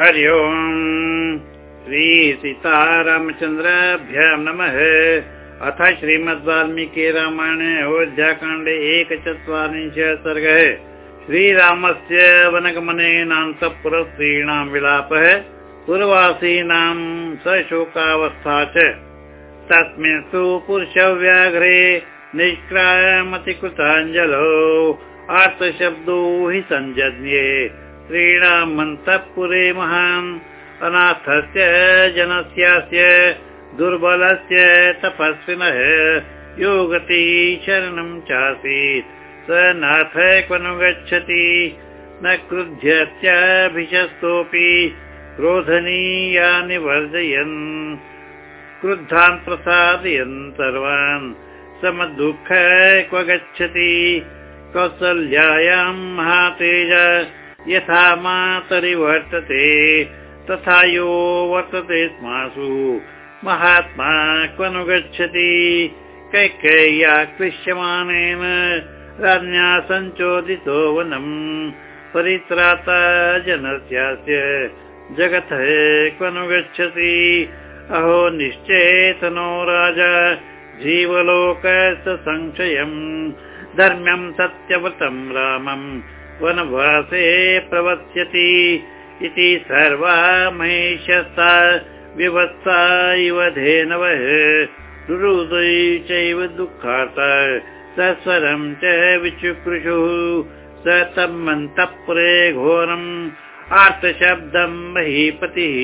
हरि ओम्। श्रीसीतारामचन्द्राभ्यां नमः। अथ श्रीमद् वाल्मीकि रामायणे अयोध्याकाण्डे एकचत्वारिंश सर्गः श्रीरामस्य वनगमनेनान्तःपुरस्त्रीणां विलापः। पुरवासीनां सशोकावस्था च। तस्मिन् तु पुरुषव्याघ्रे निष्क्रायमतिकृताञ्जलो आर्तशब्दो हि सञ्जज्ञे श्रीणामन्तःपुरे महान् अनाथस्य जनस्यास्य दुर्बलस्य तपस्विनः योगति शरणं चासीत्। स नाथ क्वनु गच्छति न क्रुध्यत्याभिशस्तोऽपि क्रोधनीयानि वर्जयन् क्रुद्धान् प्रसादयन् सर्वान्। समदुःख क्व गच्छति कौसल्यायां महातेज यथा मातरि वर्तते तथा यो वर्तते स्मासु महात्मा क्वनु गच्छति कैकेय्या क्लिश्यमानेन राज्ञा सञ्चोदितो वनम् परित्राता जनस्यास्य जगतः क्वनु गच्छति। अहो निश्चेतनो राजा जीवलोकस्य संशयम् धर्म्यम् सत्यव्रतम् रामम् वनवासे प्रवत्स्यति इति सर्वा महिषस्ता विवत्सा इव धेनवः रुरुदै चैव दुःखार्ता सस्वरं च विचुकृषुः स तन्मन्तपुरे घोरम् आर्तशब्दम् महीपतिः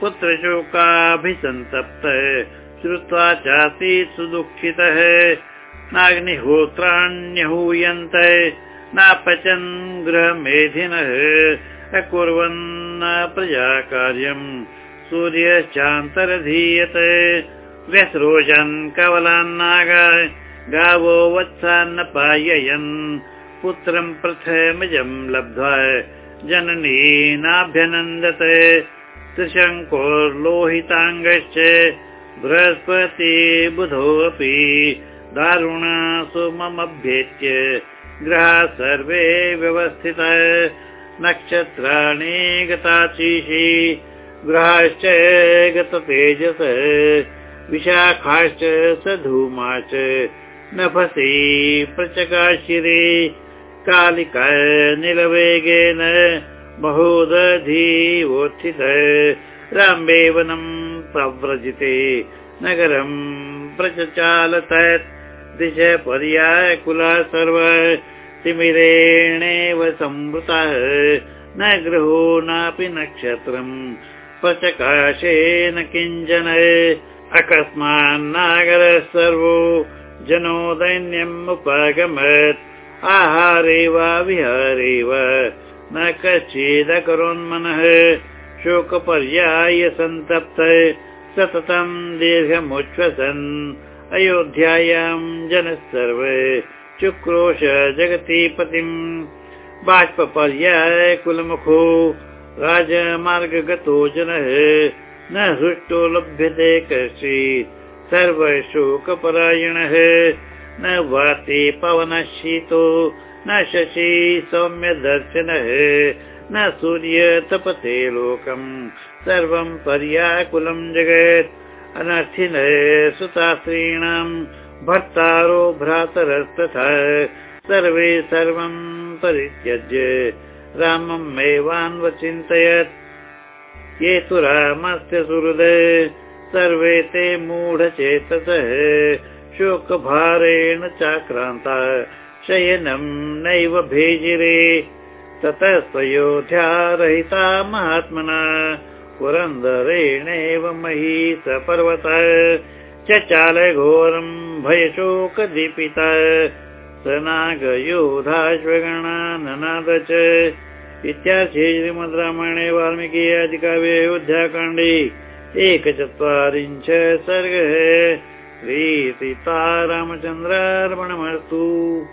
पुत्रशोकाभिसन्तप्त श्रुत्वा चासीत् सुदुःखितः नाग्निहोत्राण्यहूयन्त नापचन् गृहमेधिनः अकुर्वन्न प्रजाकार्यम्। सूर्यश्चान्तरधीयत। व्यसरोजन् कवलान्नाग गावो वत्सान्न पाययन्। पुत्रम् प्रथमजम् लब्ध्वा जननी नाभ्यनन्दत। त्रिशङ्कोर्लोहिताङ्गश्च। बृहस्पति बुधोऽपि दारुणा सुममभ्येत्य ग्रहा सर्वे व्यवस्थितः। नक्षत्राणि गताचीषि गृहाश्च गततेजस विशाखाश्च स धूमाश्च नभसि प्रचकाशिरे कालिका निलवेगेन महोदधीवोत्थित। राम्बेवनम् प्रव्रजिते नगरम् प्रचचालत। दिश पर्याय कुला सर्व तिमिरेणेव संवृतः। न गृहो नापि नक्षत्रम् प्रचकाशेन किञ्चन। अकस्मान्नागर सर्वो जनो दैन्यम् उपागमत्। आहारे वा विहारे वा न कश्चिदकरोन्मनः। शोकपर्याय सन्तप्त। सततम् दीर्घमुच्छ्वसन्। अयोध्यायाम् जनः सर्व चुक्रोश जगतीपतिम् बाष्पर्याय कुलमुखो राजमार्गगतो जनः न हृष्टो लभ्यते कश्चित् सर्वशोकपरायणः। न वाति पवनः शीतो न शशि सौम्य दर्शनः न सूर्य तपते लोकम् सर्वम् पर्याकुलम् जगत्। अनर्थिनः सुतास्त्रीणाम् भर्तारो भ्रातरस्तथा सर्वे सर्वम् परित्यज्य। रामम् एवान्वचिन्तयत् ये तु रामस्य सुहृद सर्वे ते मूढचेतसः। शोकभारेण चाक्रान्ता शयनम् नैव भेजिरे। ततः स्वयोध्या रहिता महात्मना पुरन्दरेणेव मही स पर्वत चाल घोरम् भयशोकदीपिता स नागयोधाश्वगणा ननाद च इत्यार्थे श्रीमद् रामायणे वाल्मीकि अधिकाव्ये अयोध्याकाण्डे एकचत्वारिंश सर्गः। श्रीसीतारामचन्द्रार्पणमस्तु